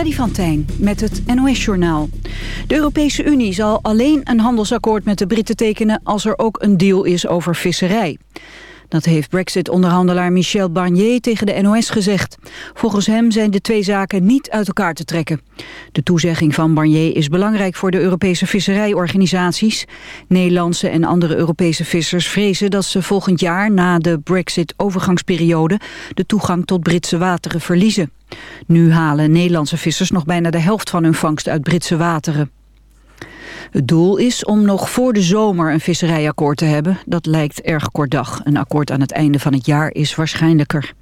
Freddy van Tijn met het NOS-journaal. De Europese Unie zal alleen een handelsakkoord met de Britten tekenen... als er ook een deal is over visserij. Dat heeft Brexit-onderhandelaar Michel Barnier tegen de NOS gezegd. Volgens hem zijn de twee zaken niet uit elkaar te trekken. De toezegging van Barnier is belangrijk voor de Europese visserijorganisaties. Nederlandse en andere Europese vissers vrezen dat ze volgend jaar... na de Brexit-overgangsperiode de toegang tot Britse wateren verliezen. Nu halen Nederlandse vissers nog bijna de helft van hun vangst uit Britse wateren. Het doel is om nog voor de zomer een visserijakkoord te hebben. Dat lijkt erg kort dag. Een akkoord aan het einde van het jaar is waarschijnlijker.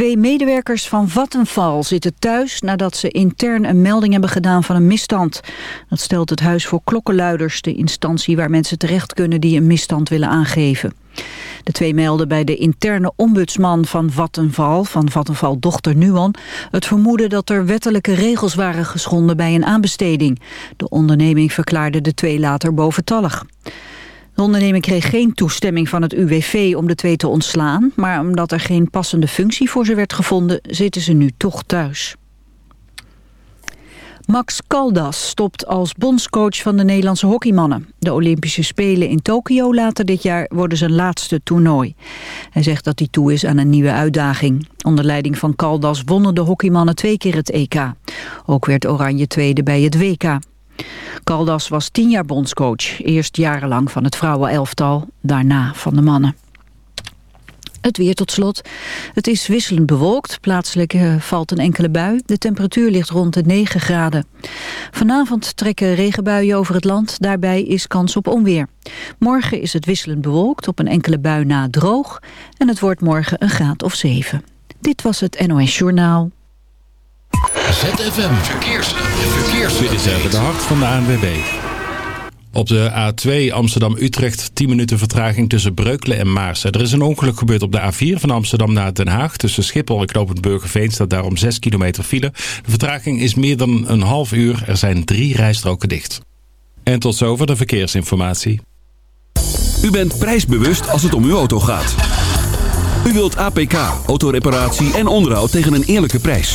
Twee medewerkers van Vattenfall zitten thuis nadat ze intern een melding hebben gedaan van een misstand. Dat stelt het Huis voor Klokkenluiders, de instantie waar mensen terecht kunnen die een misstand willen aangeven. De twee melden bij de interne ombudsman van Vattenval, van Vattenval dochter Nuon, het vermoeden dat er wettelijke regels waren geschonden bij een aanbesteding. De onderneming verklaarde de twee later boventallig. De onderneming kreeg geen toestemming van het UWV om de twee te ontslaan, maar omdat er geen passende functie voor ze werd gevonden, zitten ze nu toch thuis. Max Caldas stopt als bondscoach van de Nederlandse hockeymannen. De Olympische Spelen in Tokio later dit jaar worden zijn laatste toernooi. Hij zegt dat hij toe is aan een nieuwe uitdaging. Onder leiding van Caldas wonnen de hockeymannen twee keer het EK. Ook werd Oranje tweede bij het WK. Caldas was tien jaar bondscoach. Eerst jarenlang van het vrouwenelftal, daarna van de mannen. Het weer tot slot. Het is wisselend bewolkt. Plaatselijk eh, valt een enkele bui. De temperatuur ligt rond de 9 graden. Vanavond trekken regenbuien over het land. Daarbij is kans op onweer. Morgen is het wisselend bewolkt. Op een enkele bui na droog. En het wordt morgen een graad of 7. Dit was het NOS Journaal. ZFM Verkeers. Verkeers. Dit is even de hart van de ANWB. Op de A2 Amsterdam-Utrecht 10 minuten vertraging tussen Breukelen en Maarsen. Er is een ongeluk gebeurd op de A4 van Amsterdam naar Den Haag. Tussen Schiphol en Knopend Burgerveen staat daarom 6 kilometer file. De vertraging is meer dan een half uur. Er zijn drie rijstroken dicht. En tot zover de verkeersinformatie. U bent prijsbewust als het om uw auto gaat. U wilt APK, autoreparatie en onderhoud tegen een eerlijke prijs.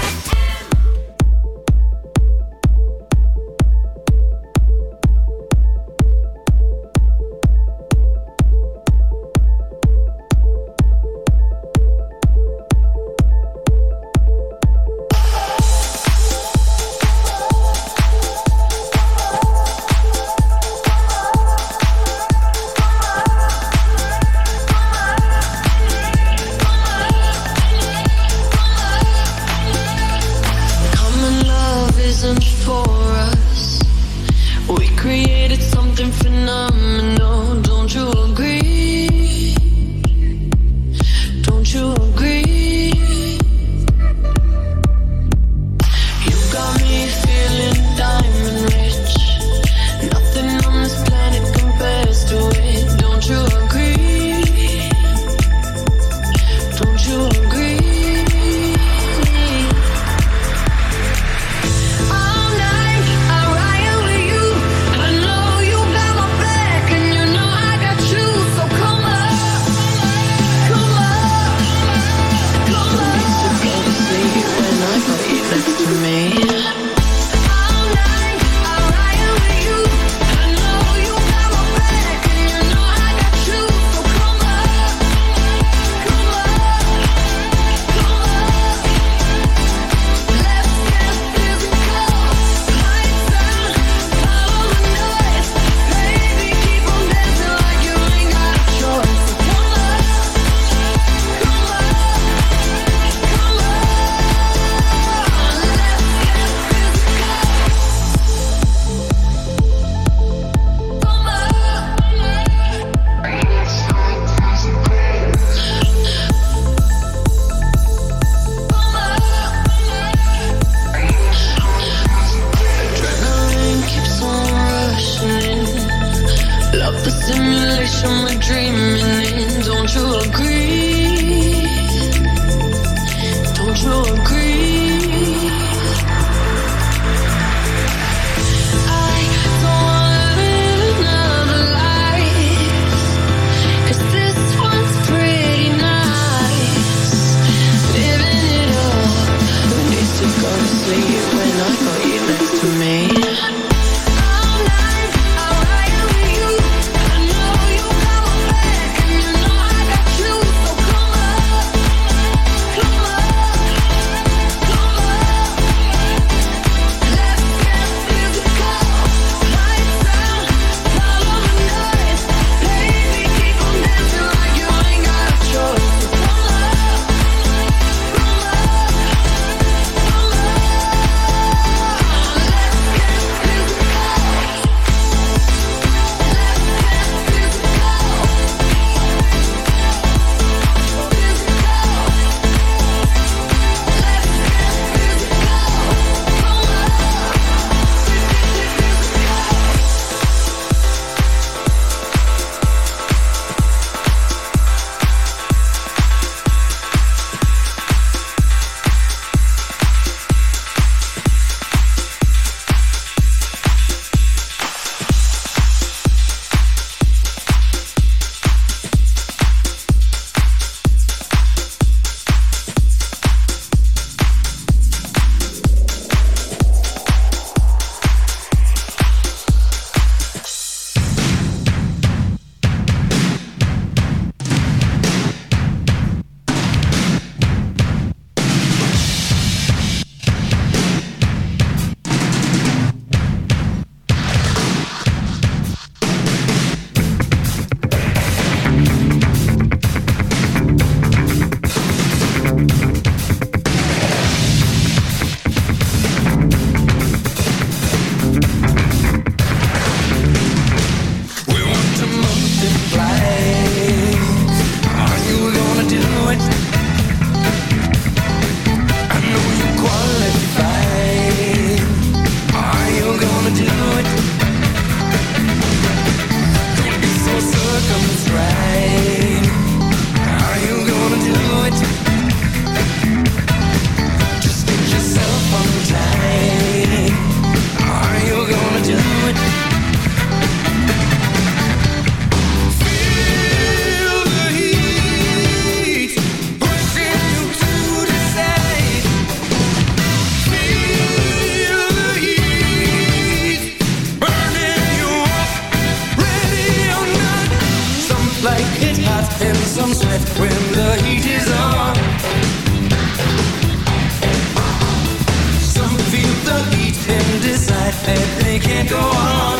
Go on.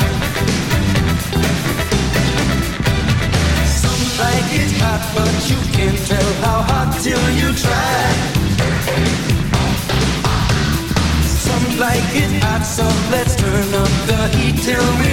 Some like it hot, but you can't tell how you try. Some like it hot, so let's turn up the heat till we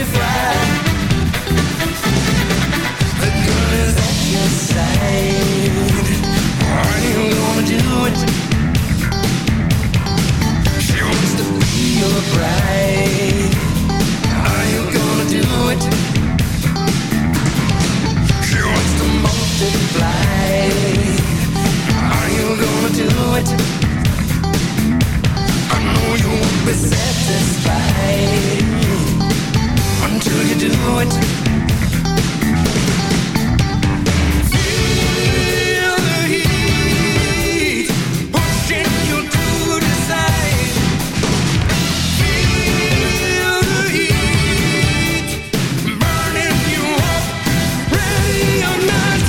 until you do it. Feel the heat pushing you to. Feel the heat burning you up, ready or not.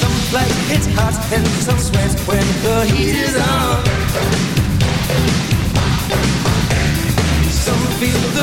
Some like it hot and some sweat when the heat is on.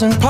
thousand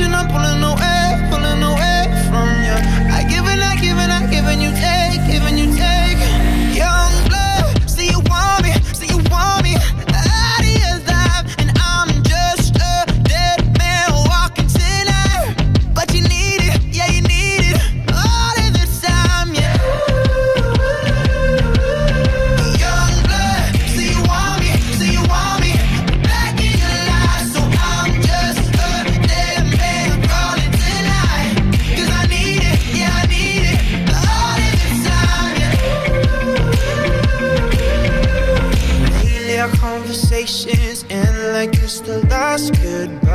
attention, I'm pulling away, pulling away from you. I give and I give and I give and you take.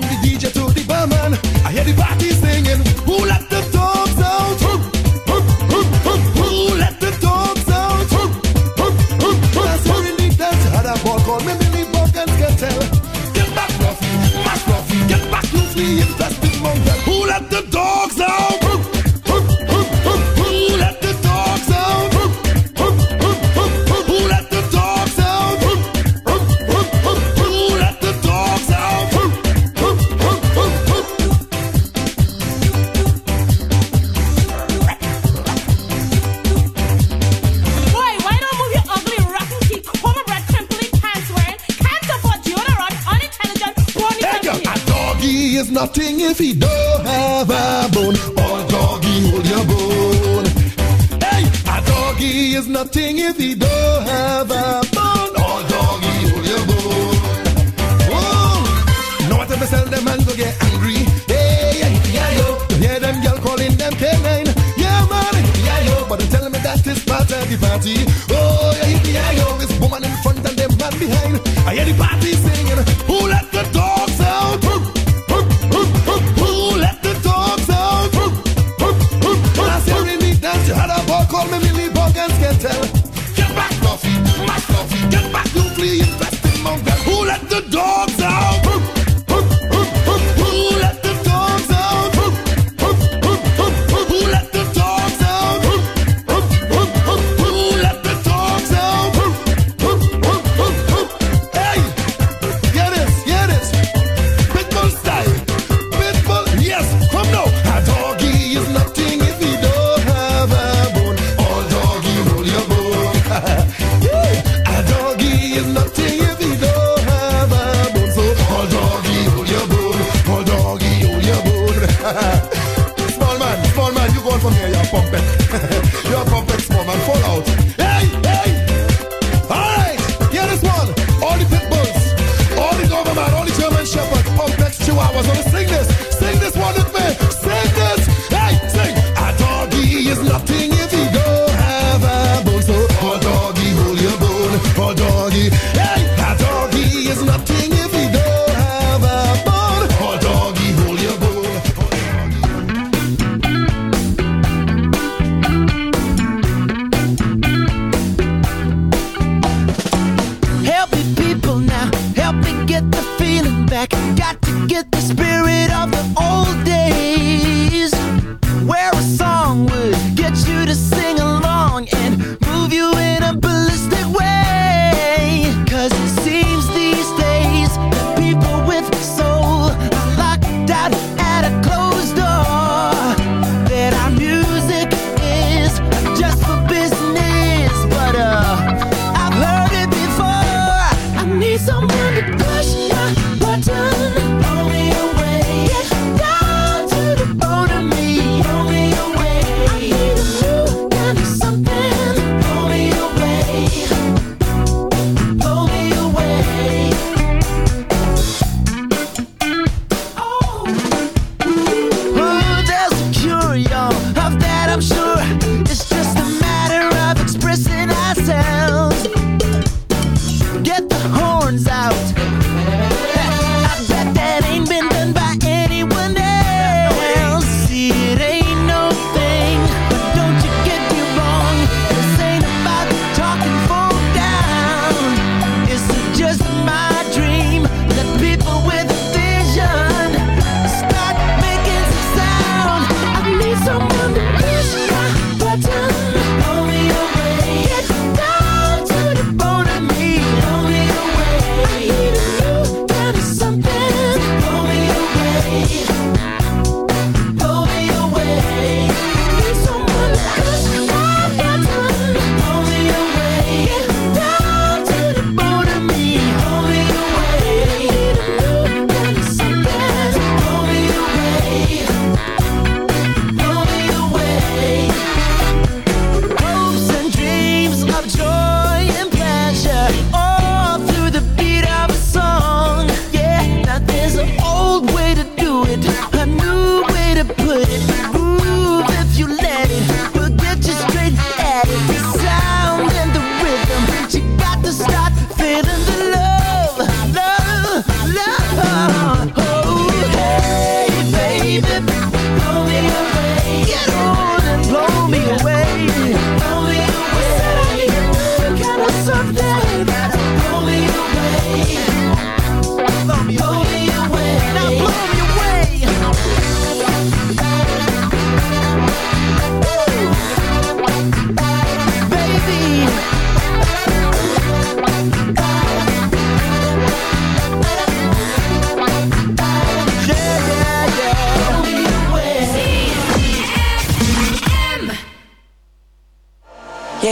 From the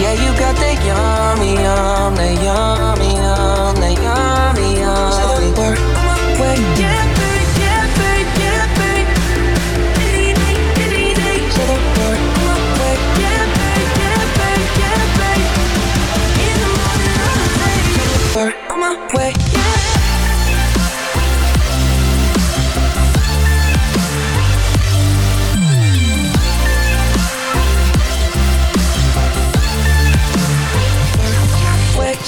Yeah, you got that yummy, yum, that yummy, yum, that yummy, yum. Say the word. When yeah, baby, yeah, baby, yeah, baby. Diddy, diddy, diddy. Say the word. Yeah, baby, yeah, the morning, my way. On my way, yeah.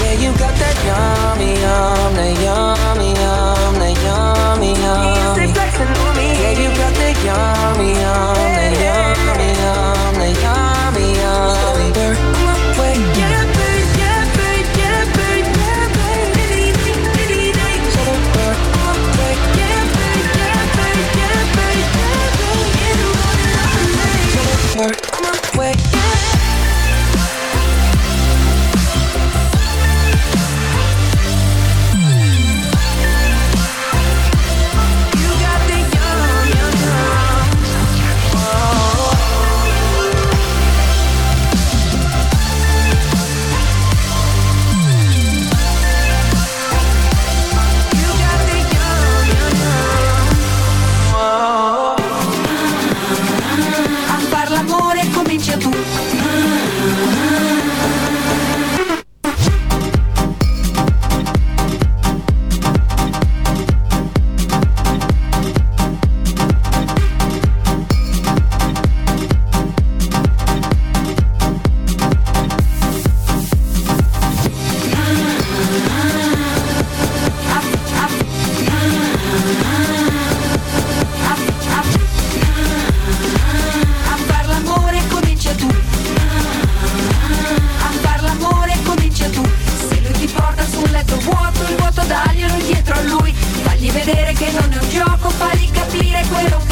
Yeah, you got that yummy, yum, that yummy, yum, that yummy, yummy. Yeah, you got that yummy, yum, that yummy, vedere che non è un gioco, fagli capire quello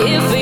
if we.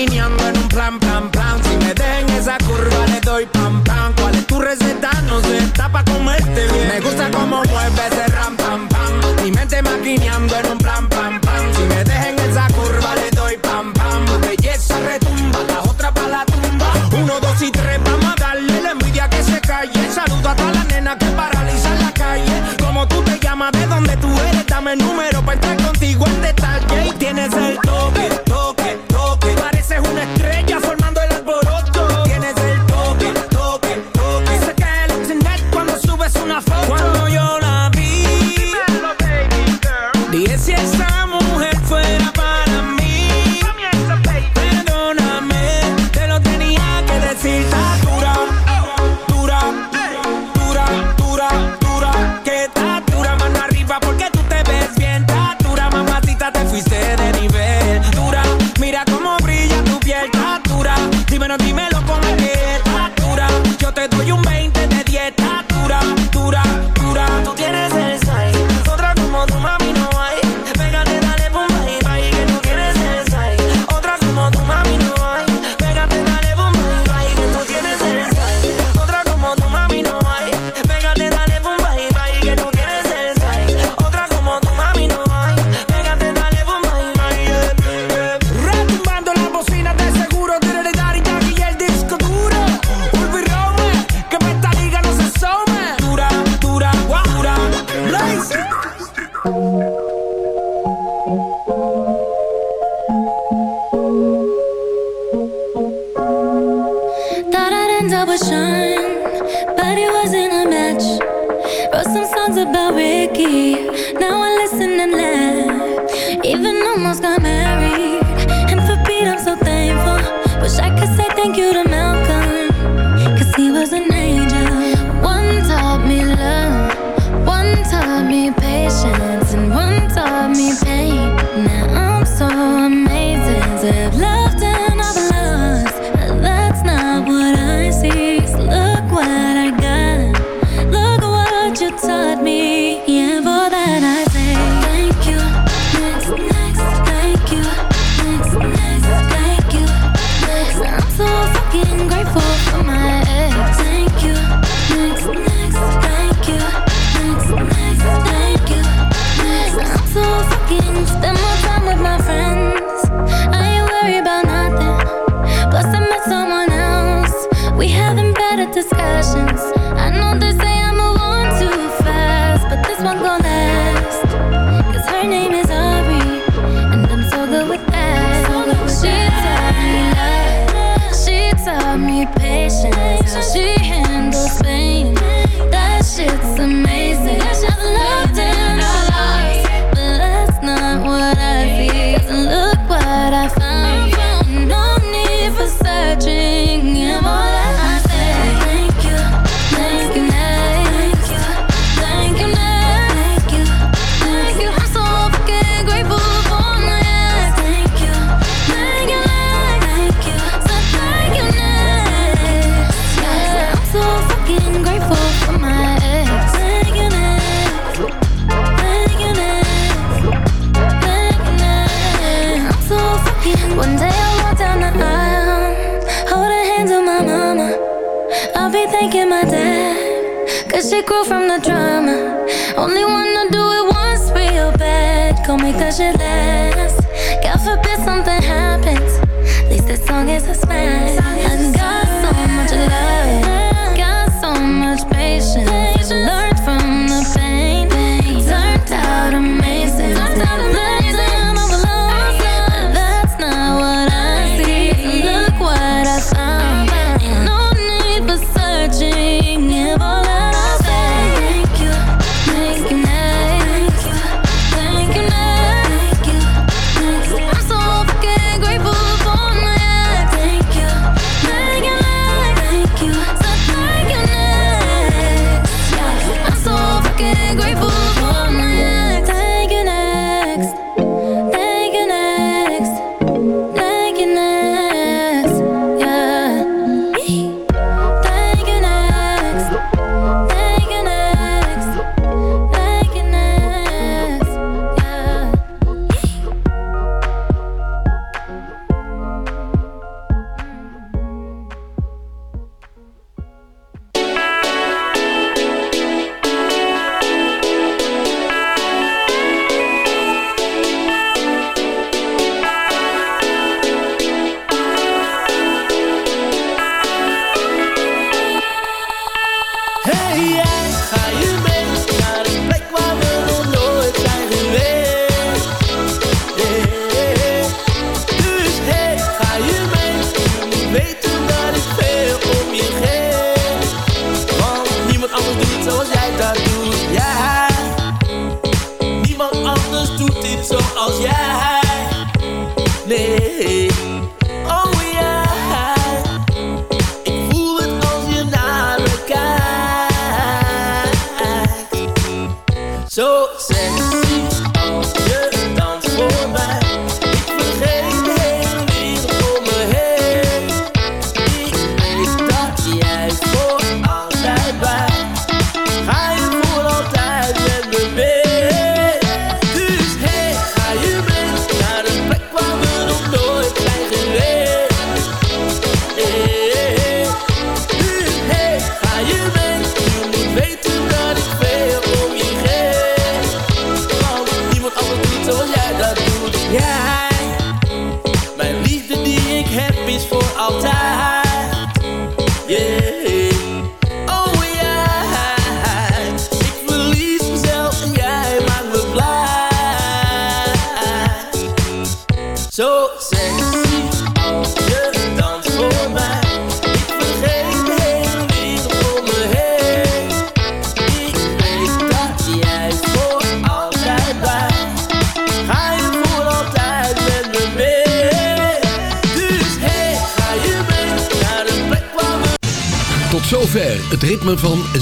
alineando en un plan, plan, plan. Si me dejen esa curva, le doy pam, pam. ¿Cuál es tu receta? No sé, está pa' comerte bien. Me gusta cómo mueve ese ram, pam, pam. Mi mente maquineando en un plan, plan, plan. Si me dejen esa curva, le doy pam, pam. Belleza retumba, la otra pa' la tumba. Uno, dos y tres, vamos a darle la envidia que se calle. Saludo a toda la nena que paraliza en la calle. Como tú te llamas, de dónde tú eres, dame el número grew from the drama. Only wanna do it once real bad. Go make that shit last.